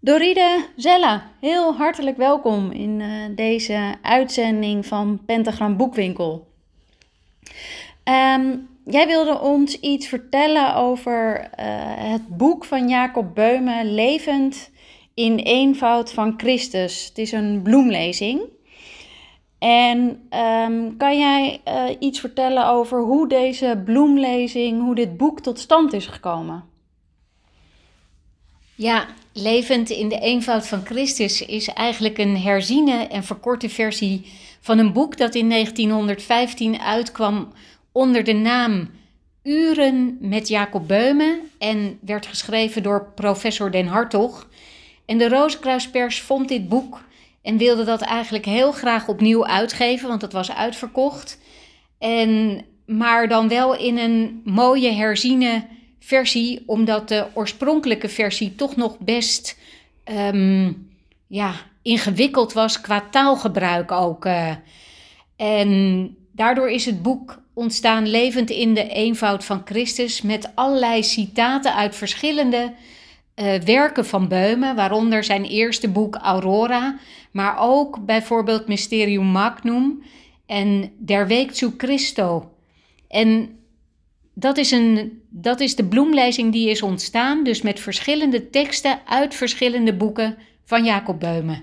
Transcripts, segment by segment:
Doride Zella, heel hartelijk welkom in uh, deze uitzending van Pentagram Boekwinkel. Um, jij wilde ons iets vertellen over uh, het boek van Jacob Beume, Levend in eenvoud van Christus. Het is een bloemlezing. En um, kan jij uh, iets vertellen over hoe deze bloemlezing, hoe dit boek tot stand is gekomen? Ja, Levend in de eenvoud van Christus is eigenlijk een herziene en verkorte versie van een boek dat in 1915 uitkwam onder de naam Uren met Jacob Beume en werd geschreven door professor Den Hartog. En de Rozenkruispers vond dit boek en wilde dat eigenlijk heel graag opnieuw uitgeven, want het was uitverkocht. En, maar dan wel in een mooie herziene versie, omdat de oorspronkelijke versie toch nog best um, ja, ingewikkeld was qua taalgebruik ook. Uh. En daardoor is het boek ontstaan levend in de eenvoud van Christus met allerlei citaten uit verschillende uh, werken van Beumen, waaronder zijn eerste boek Aurora, maar ook bijvoorbeeld Mysterium Magnum en Der Weg zu Christo. En dat is, een, dat is de bloemlezing die is ontstaan, dus met verschillende teksten uit verschillende boeken van Jacob Beume.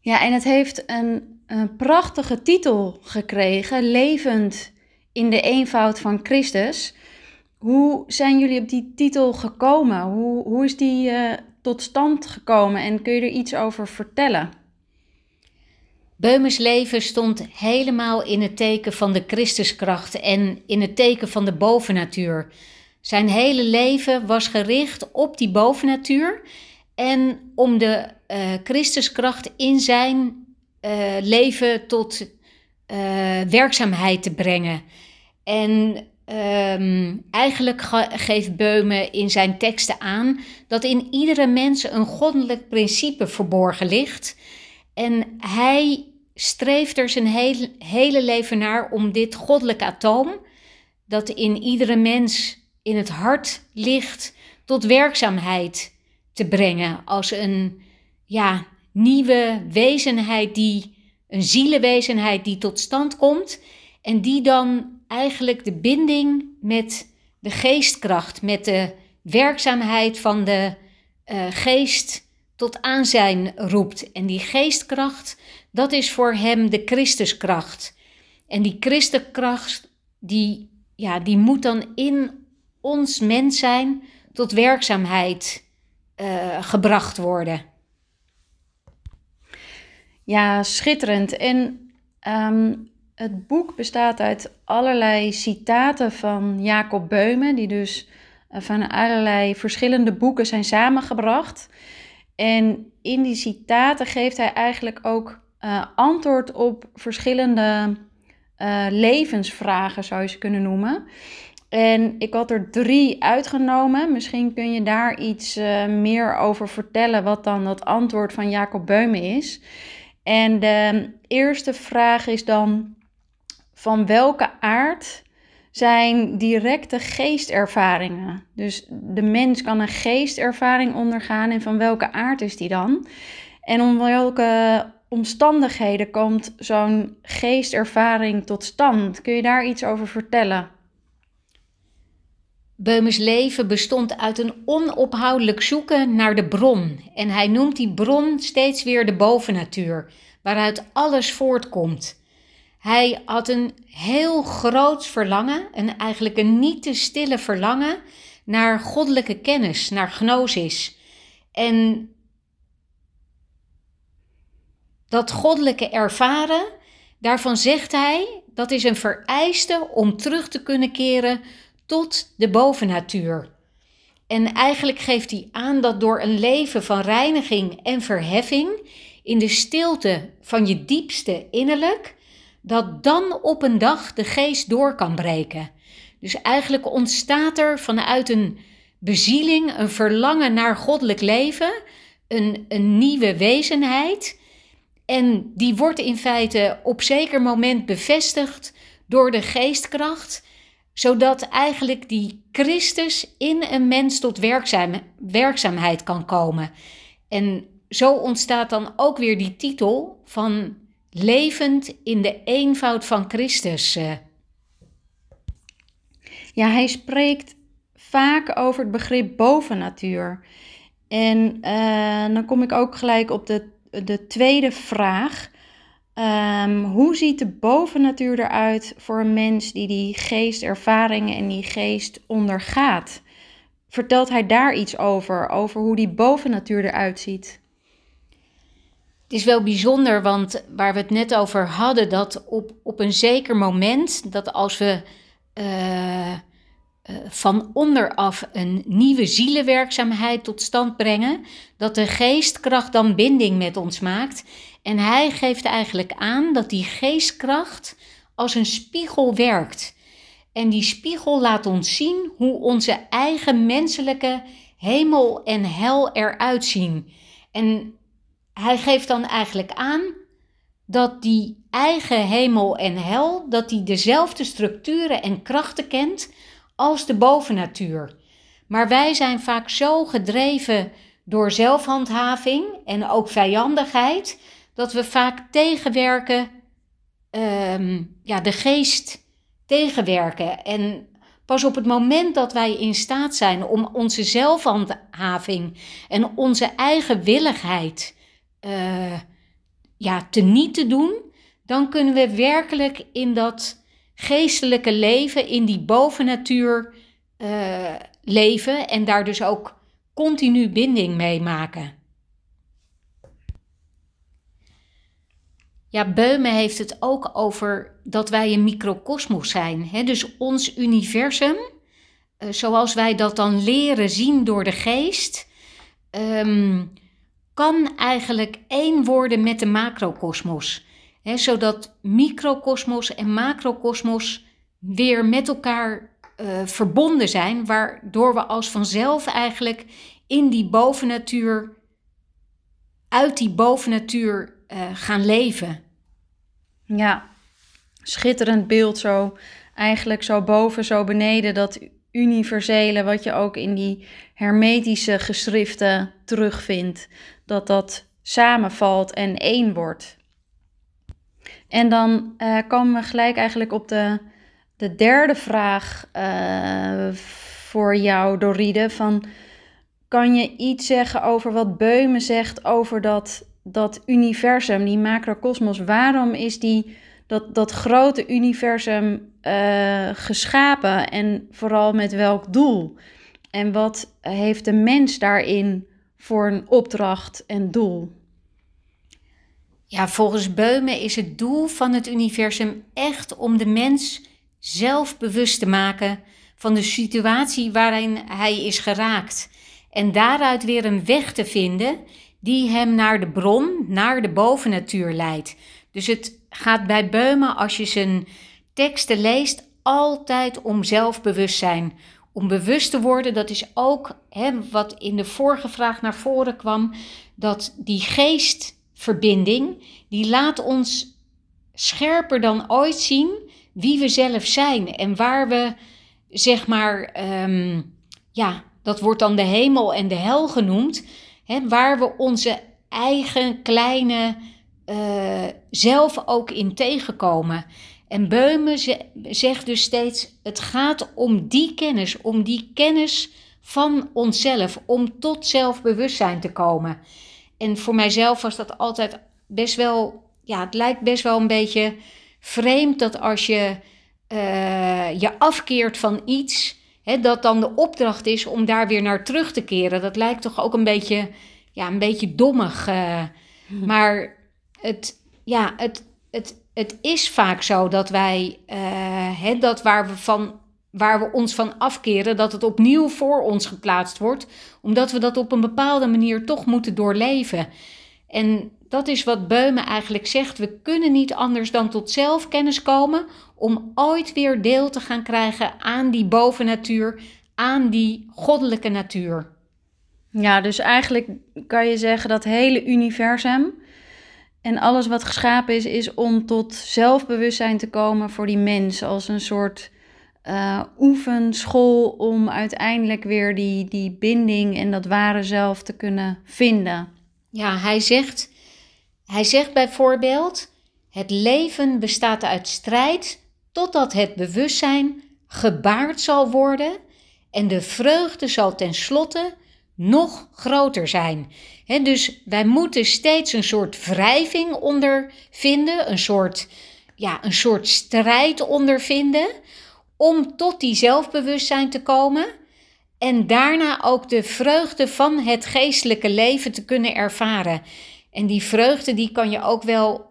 Ja, en het heeft een, een prachtige titel gekregen, Levend in de eenvoud van Christus. Hoe zijn jullie op die titel gekomen? Hoe, hoe is die uh, tot stand gekomen en kun je er iets over vertellen? Beumes leven stond helemaal in het teken van de Christuskracht en in het teken van de bovennatuur. Zijn hele leven was gericht op die bovennatuur en om de uh, Christuskracht in zijn uh, leven tot uh, werkzaamheid te brengen. En um, eigenlijk ge geeft Beume in zijn teksten aan dat in iedere mens een goddelijk principe verborgen ligt. En hij streeft er zijn hele, leven naar om dit goddelijke atoom, dat in iedere mens in het hart ligt, tot werkzaamheid te brengen. Als een ja, nieuwe wezenheid, die, een zielenwezenheid die tot stand komt. En die dan eigenlijk de binding met de geestkracht, met de werkzaamheid van de uh, geest tot aanzijn roept. En die geestkracht, dat is voor hem de Christuskracht. En die Christuskracht, die, ja, die moet dan in ons mens zijn tot werkzaamheid uh, gebracht worden. Ja, schitterend. En um, het boek bestaat uit allerlei citaten van Jacob Beume, die dus uh, van allerlei verschillende boeken zijn samengebracht. En in die citaten geeft hij eigenlijk ook uh, antwoord op verschillende uh, levensvragen, zou je ze kunnen noemen. En ik had er drie uitgenomen. Misschien kun je daar iets uh, meer over vertellen, wat dan dat antwoord van Jacob Beume is. En de eerste vraag is dan: van welke aard zijn directe geestervaringen. Dus de mens kan een geestervaring ondergaan en van welke aard is die dan? En om welke omstandigheden komt zo'n geestervaring tot stand? Kun je daar iets over vertellen? Beumes leven bestond uit een onophoudelijk zoeken naar de bron. En hij noemt die bron steeds weer de bovennatuur, waaruit alles voortkomt. Hij had een heel groot verlangen, en eigenlijk een niet te stille verlangen naar goddelijke kennis, naar gnosis. En dat goddelijke ervaren, daarvan zegt hij, dat is een vereiste om terug te kunnen keren tot de bovennatuur. En eigenlijk geeft hij aan dat door een leven van reiniging en verheffing, in de stilte van je diepste innerlijk, dat dan op een dag de geest door kan breken. Dus eigenlijk ontstaat er vanuit een bezieling, een verlangen naar goddelijk leven, een, een nieuwe wezenheid. En die wordt in feite op zeker moment bevestigd door de geestkracht, zodat eigenlijk die Christus in een mens tot werkzaam, werkzaamheid kan komen. En zo ontstaat dan ook weer die titel van levend in de eenvoud van Christus. Ja, hij spreekt vaak over het begrip bovennatuur. En uh, dan kom ik ook gelijk op de, de tweede vraag. Um, hoe ziet de bovennatuur eruit voor een mens die die geestervaringen en die geest ondergaat? Vertelt hij daar iets over, over hoe die bovennatuur eruit ziet? Het is wel bijzonder, want waar we het net over hadden, dat op, op een zeker moment, dat als we uh, uh, van onderaf een nieuwe zielenwerkzaamheid tot stand brengen, dat de geestkracht dan binding met ons maakt. En hij geeft eigenlijk aan dat die geestkracht als een spiegel werkt. En die spiegel laat ons zien hoe onze eigen menselijke hemel en hel eruit zien. En hij geeft dan eigenlijk aan dat die eigen hemel en hel, dat die dezelfde structuren en krachten kent als de bovennatuur. Maar wij zijn vaak zo gedreven door zelfhandhaving en ook vijandigheid, dat we vaak tegenwerken, um, ja, de geest tegenwerken. En pas op het moment dat wij in staat zijn om onze zelfhandhaving en onze eigen willigheid uh, ja, te niet te doen, dan kunnen we werkelijk in dat geestelijke leven, in die bovennatuur uh, leven en daar dus ook continu binding mee maken. Ja, Beume heeft het ook over dat wij een microcosmos zijn. Hè? Dus ons universum, uh, zoals wij dat dan leren zien door de geest, um, eigenlijk één worden met de macrokosmos. zodat microkosmos en macrokosmos weer met elkaar uh, verbonden zijn, waardoor we als vanzelf eigenlijk in die bovennatuur, uit die bovennatuur uh, gaan leven. Ja, schitterend beeld zo. Eigenlijk zo boven, zo beneden, dat universele, wat je ook in die hermetische geschriften terugvindt dat dat samenvalt en één wordt. En dan uh, komen we gelijk eigenlijk op de, de derde vraag uh, voor jou, Doride. Van, kan je iets zeggen over wat Beume zegt over dat, dat universum, die macrocosmos? Waarom is die, dat, dat grote universum uh, geschapen en vooral met welk doel? En wat heeft de mens daarin voor een opdracht en doel? Ja, volgens Beume is het doel van het universum echt om de mens zelf bewust te maken van de situatie waarin hij is geraakt. En daaruit weer een weg te vinden die hem naar de bron, naar de bovennatuur leidt. Dus het gaat bij Beume, als je zijn teksten leest, altijd om zelfbewustzijn. Om bewust te worden, dat is ook hè, wat in de vorige vraag naar voren kwam, dat die geestverbinding, die laat ons scherper dan ooit zien wie we zelf zijn en waar we, zeg maar, um, ja, dat wordt dan de hemel en de hel genoemd, hè, waar we onze eigen kleine uh, zelf ook in tegenkomen. En Beume zegt dus steeds: het gaat om die kennis, om die kennis van onszelf, om tot zelfbewustzijn te komen. En voor mijzelf was dat altijd best wel, ja, het lijkt best wel een beetje vreemd dat als je uh, je afkeert van iets, hè, dat dan de opdracht is om daar weer naar terug te keren. Dat lijkt toch ook een beetje, ja, een beetje dommig. Uh, maar het, ja, het, het, het is vaak zo dat wij, uh, dat waar we, van, waar we ons van afkeren, dat het opnieuw voor ons geplaatst wordt, omdat we dat op een bepaalde manier toch moeten doorleven. En dat is wat Beume eigenlijk zegt. We kunnen niet anders dan tot zelfkennis komen om ooit weer deel te gaan krijgen aan die bovennatuur, aan die goddelijke natuur. Ja, dus eigenlijk kan je zeggen dat hele universum en alles wat geschapen is, is om tot zelfbewustzijn te komen voor die mens. Als een soort uh, oefenschool om uiteindelijk weer die, die binding en dat ware zelf te kunnen vinden. Ja, hij zegt, hij zegt bijvoorbeeld: Het leven bestaat uit strijd totdat het bewustzijn gebaard zal worden en de vreugde zal tenslotte nog groter zijn. dus wij moeten steeds een soort wrijving ondervinden, een soort, ja, een soort strijd ondervinden om tot die zelfbewustzijn te komen en daarna ook de vreugde van het geestelijke leven te kunnen ervaren. En die vreugde die kan je ook wel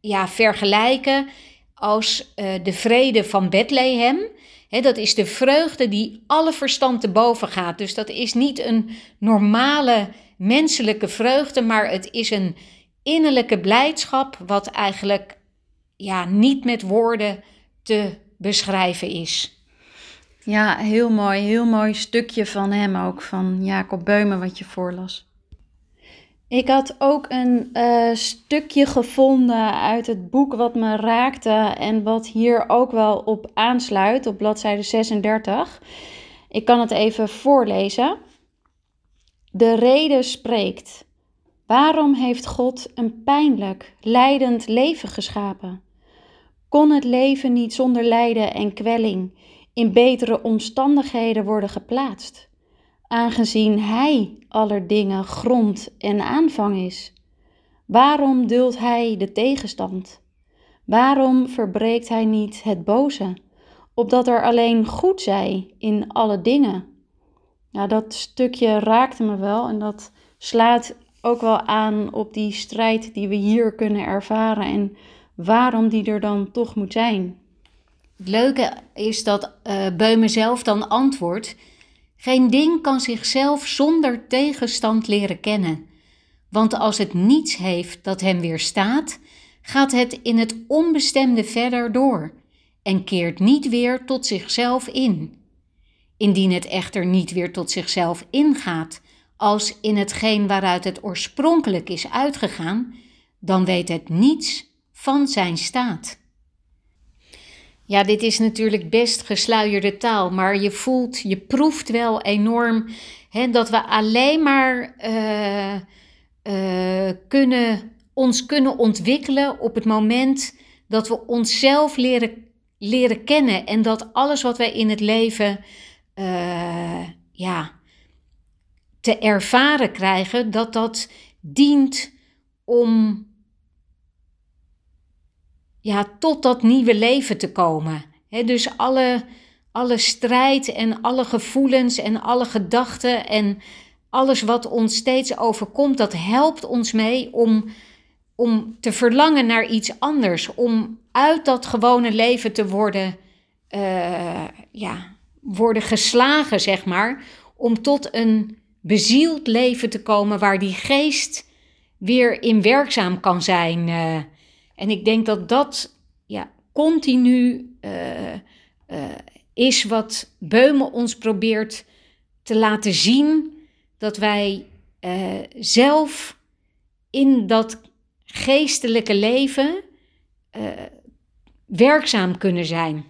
ja, vergelijken als uh, de vrede van Bethlehem. Dat is de vreugde die alle verstand te boven gaat. Dus dat is niet een normale menselijke vreugde, maar het is een innerlijke blijdschap wat eigenlijk ja, niet met woorden te beschrijven is. Ja, heel mooi. Heel mooi stukje van hem ook, van Jacob Beumen, wat je voorlas. Ik had ook een uh, stukje gevonden uit het boek wat me raakte en wat hier ook wel op aansluit, op bladzijde 36. Ik kan het even voorlezen. De reden spreekt. Waarom heeft God een pijnlijk, lijdend leven geschapen? kon het leven niet zonder lijden en kwelling in betere omstandigheden worden geplaatst, aangezien Hij aller dingen grond en aanvang is? Waarom duldt Hij de tegenstand? Waarom verbreekt Hij niet het boze, opdat er alleen goed zij in alle dingen? Ja, dat stukje raakte me wel en dat slaat ook wel aan op die strijd die we hier kunnen ervaren en waarom die er dan toch moet zijn. Het leuke is dat uh, Beume zelf dan antwoordt: Geen ding kan zichzelf zonder tegenstand leren kennen. Want als het niets heeft dat hem weerstaat, gaat het in het onbestemde verder door en keert niet weer tot zichzelf in. Indien het echter niet weer tot zichzelf ingaat, als in hetgeen waaruit het oorspronkelijk is uitgegaan, dan weet het niets van zijn staat. Ja, dit is natuurlijk best gesluierde taal, maar je voelt, je proeft wel enorm hè, dat we alleen maar uh, uh, kunnen, ons kunnen ontwikkelen op het moment dat we onszelf leren, leren kennen en dat alles wat wij in het leven uh, ja, te ervaren krijgen, dat dat dient om ja, tot dat nieuwe leven te komen. dus alle, alle strijd en alle gevoelens en alle gedachten en alles wat ons steeds overkomt, dat helpt ons mee om, om te verlangen naar iets anders. Om uit dat gewone leven te worden, uh, ja, worden geslagen, zeg maar. Om tot een bezield leven te komen waar die geest weer in werkzaam kan zijn. Uh, en ik denk dat dat ja, continu uh, uh, is wat Beumen ons probeert te laten zien. Dat wij uh, zelf in dat geestelijke leven werkzaam kunnen zijn.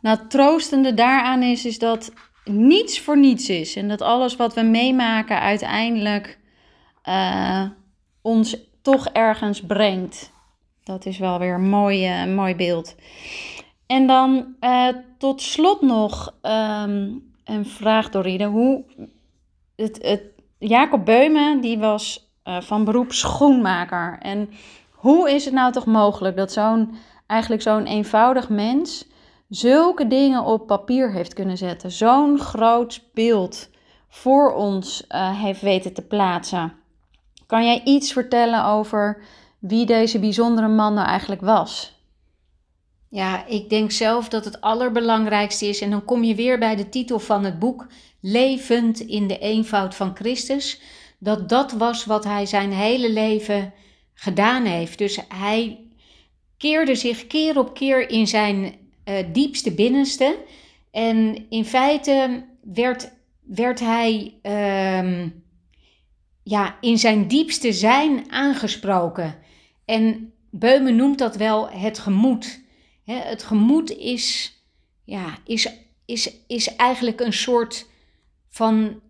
Nou, het troostende daaraan is, is dat niets voor niets is. En dat alles wat we meemaken uiteindelijk ons toch ergens brengt. Dat is wel weer een mooi, uh, mooi beeld. En dan uh, tot slot nog um, een vraag, Doride. Hoe het, het, Jacob Beumen, die was uh, van beroep schoenmaker. En hoe is het nou toch mogelijk dat zo'n eigenlijk zo'n eenvoudig mens zulke dingen op papier heeft kunnen zetten? Zo'n groot beeld voor ons heeft weten te plaatsen. Kan jij iets vertellen over wie deze bijzondere man nou eigenlijk was? Ja, ik denk zelf dat het allerbelangrijkste is, en dan kom je weer bij de titel van het boek, Levend in de eenvoud van Christus, dat dat was wat hij zijn hele leven gedaan heeft. Dus hij keerde zich keer op keer in zijn uh, diepste binnenste. En in feite werd, werd hij uh, ja, in zijn diepste zijn aangesproken. En Beumen noemt dat wel het gemoed. Het gemoed is, ja, is, is, is eigenlijk een soort van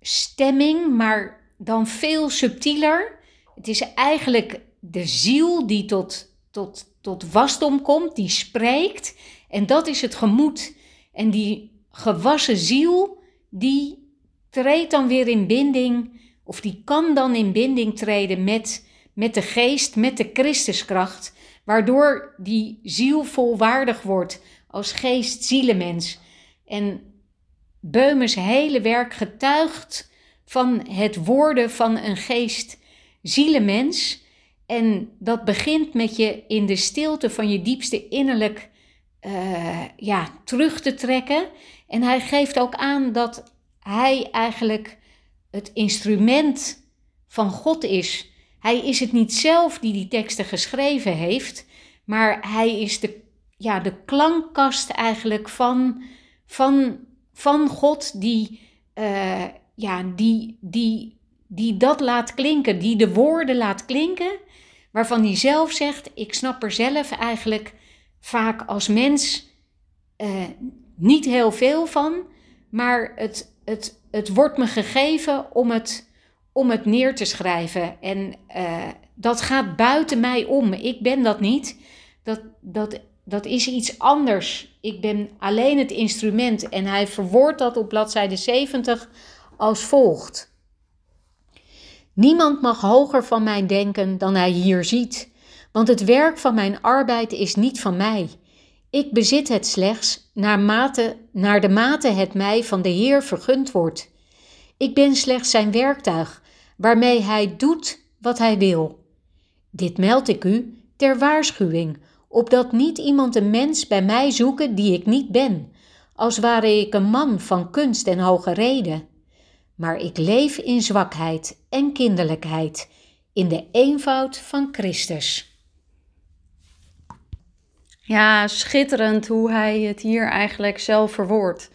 stemming, maar dan veel subtieler. Het is eigenlijk de ziel die tot, tot, tot wasdom komt, die spreekt. En dat is het gemoed. En die gewassen ziel, die treedt dan weer in binding, of die kan dan in binding treden met, met de geest, met de Christuskracht, waardoor die ziel volwaardig wordt als geest-zielemens. En Beumers hele werk getuigt van het worden van een geest-zielemens. En dat begint met je in de stilte van je diepste innerlijk uh, ja, terug te trekken. En hij geeft ook aan dat hij eigenlijk het instrument van God is. Hij is het niet zelf die die teksten geschreven heeft, maar hij is de, ja, de klankkast eigenlijk van, van, van God die, uh, ja, die, die, die dat laat klinken, die de woorden laat klinken, waarvan hij zelf zegt, ik snap er zelf eigenlijk vaak als mens uh, niet heel veel van, maar het, het, het wordt me gegeven om het, om het neer te schrijven. En uh, dat gaat buiten mij om. Ik ben dat niet. Dat, dat, dat is iets anders. Ik ben alleen het instrument. En hij verwoordt dat op bladzijde 70 als volgt. Niemand mag hoger van mij denken dan hij hier ziet, want het werk van mijn arbeid is niet van mij. Ik bezit het slechts naar, mate, naar de mate het mij van de Heer vergund wordt. Ik ben slechts zijn werktuig, waarmee hij doet wat hij wil. Dit meld ik u ter waarschuwing, opdat niet iemand een mens bij mij zoeken die ik niet ben, als ware ik een man van kunst en hoge reden. Maar ik leef in zwakheid en kinderlijkheid, in de eenvoud van Christus. Ja, schitterend hoe hij het hier eigenlijk zelf verwoordt.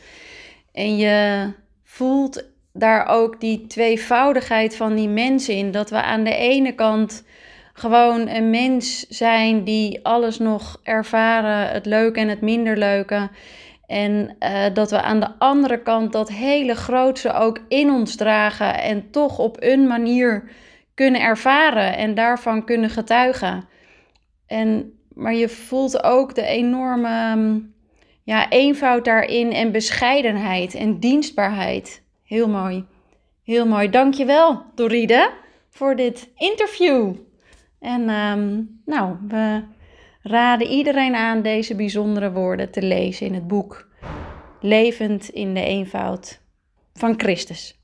En je voelt daar ook die tweevoudigheid van die mensen in. Dat we aan de ene kant gewoon een mens zijn die alles nog ervaren, het leuke en het minder leuke. En uh, dat we aan de andere kant dat hele grootse ook in ons dragen en toch op een manier kunnen ervaren en daarvan kunnen getuigen. En maar je voelt ook de enorme mm, ja, eenvoud daarin en bescheidenheid en dienstbaarheid. Heel mooi. Heel mooi. Dankjewel, Doride, voor dit interview. En um, nou, we raden iedereen aan deze bijzondere woorden te lezen in het boek Levend in de eenvoud van Christus.